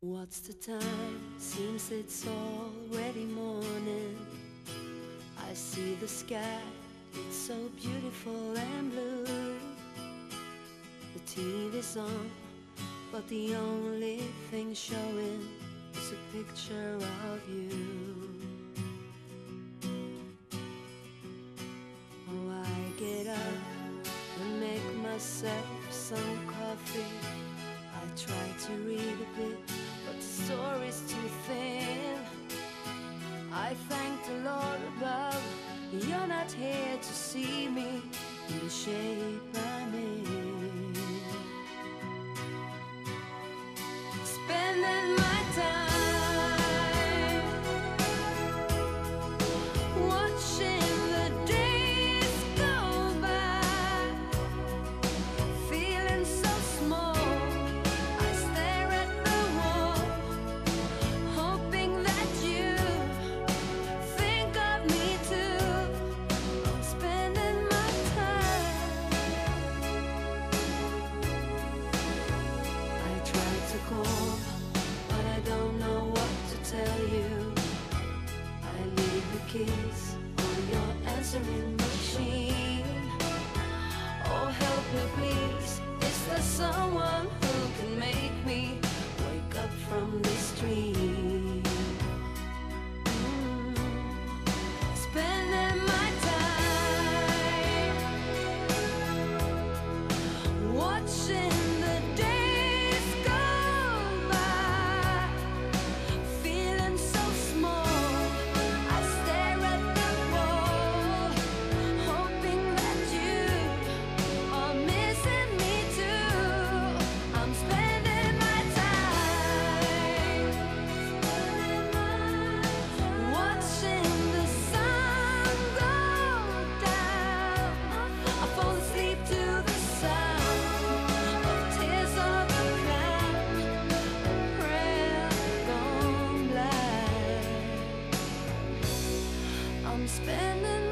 What's the time? Seems it's already morning. I see the sky, it's so beautiful and blue. The TV's on, but the only thing showing is a picture of you. Oh, I get up and make myself some coffee. I try to read a bit, story's too thin. I thank the Lord above, you're not here to see me in the shape I'm in. Tell you. I leave a kiss on your answering machine. Oh, help me, please. spending